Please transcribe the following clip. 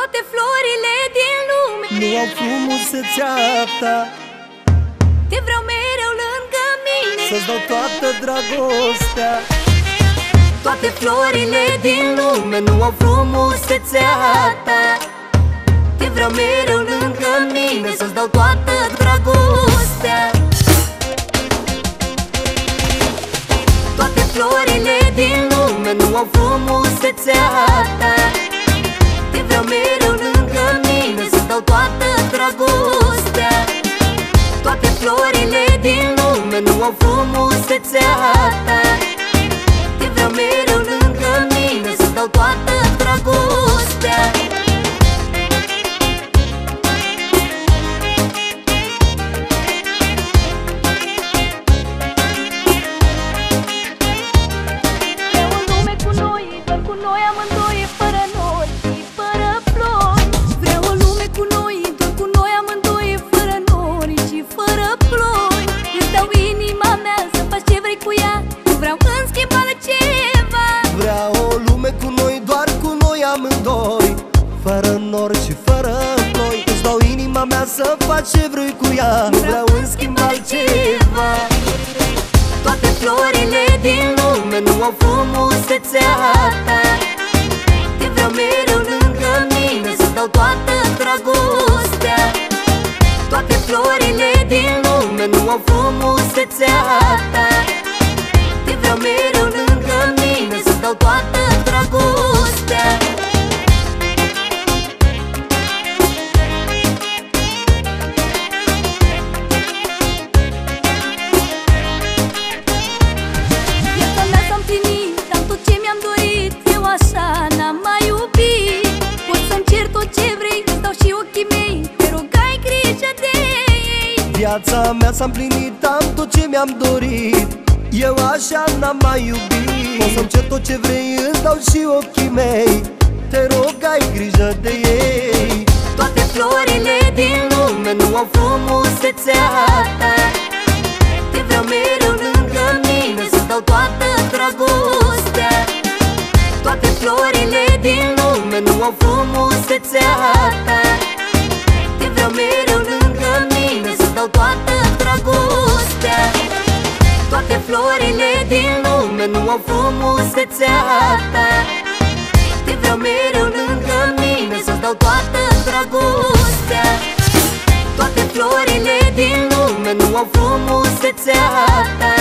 Toate florile din lume. Nu au frumusețea ta Te vreau mereu lângă mine. Să-ți dau toată dragostea. Toate florile din lume Nu au frumusețea ta Te vreau mereu lângă mine. Să-ți dau toată dragostea. Toate florile din lume Nu au frumusețea ta Te vreau mereu lângă mine Să-ți dau toată dragostea. Toate florile din lume Nu au frumusețea ta amândoi Fără nori și fără ploi. Îți dau inima mea să faci ce vrei cu ea. Nu vreau în schimb altceva. Toate florile din lume nu au frumusețea ta. Te vreau mereu lângă mine Să dau toată dragostea. Toate florile din lume nu au frumusețea ta Viața mea s-a împlinit, am tot ce mi-am dorit. Eu așa n-am mai iubit. O să-mi cer tot ce vrei, îți dau și ochii mei. Te rog, ai grijă de ei. Toate florile din lume nu au frumusețea ta. Te vreau mereu lângă mine Să dau toată dragostea. Toate florile din lume nu au frumusețea ta lume nu au frumusețea ta Te vreau mereu lângă mine Să-ți dau toată dragostea. Toate florile din lume nu au frumusețea ta